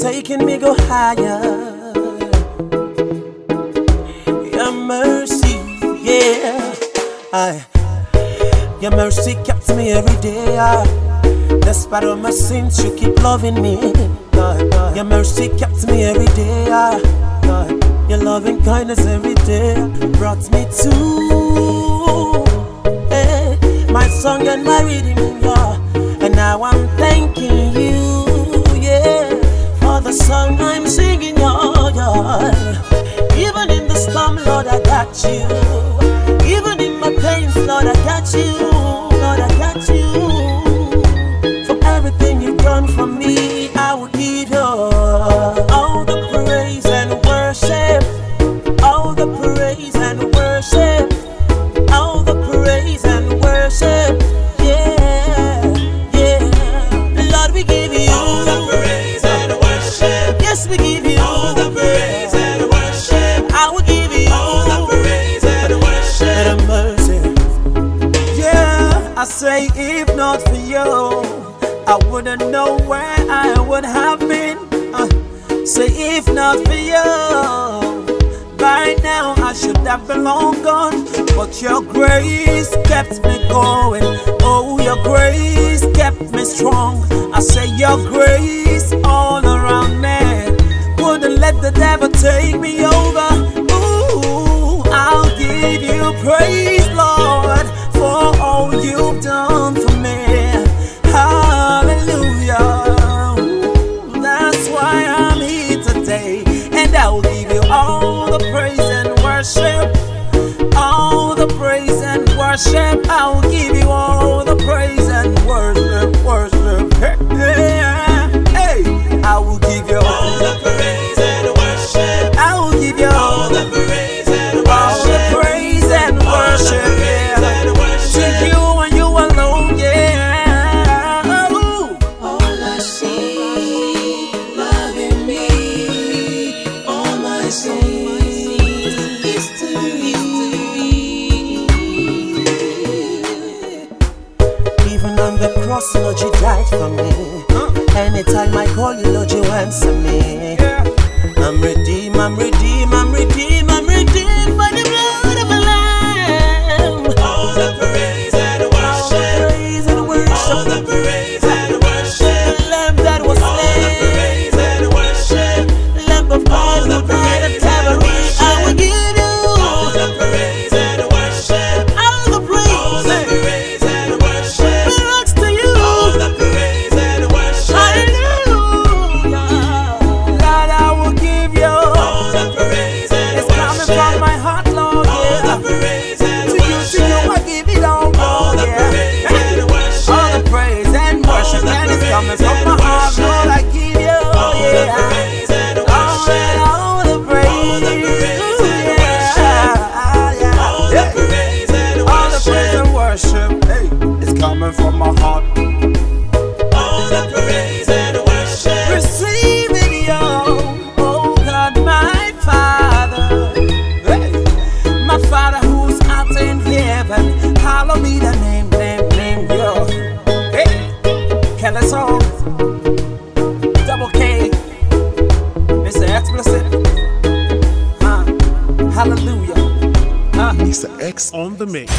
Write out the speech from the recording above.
taking me go higher. Your mercy, yeah. I, your mercy kept me every day. Despite all my sins, you keep loving me. Your mercy kept me every day. Your loving kindness every day brought me to eh, my song and my reading, song I'm singing, yeah, yeah. Even in the storm, Lord, I got you. Even in my pains, Lord, I got you. Say if not for you, I wouldn't know where I would have been. Uh, say if not for you, by now I should have been long gone. But your grace kept me going. Oh, your grace kept me strong. I say your grace all around me. Wouldn't let the devil take me over. And worship. I will give cross, Lord, you died for me. Anytime I call you, Lord, you answer me. I'm I'm redeemed, I'm redeemed, I'm redeemed worship. and worship, hey, it's coming from my heart. All the praise and worship. Receive it, yo, oh God, my Father, hey, my Father who's out in heaven, hallowed be the name, name, name, yo, hey, Kelly Song, Double K, Mr. Explicit, huh, hallelujah, huh. Mr. X on the mix.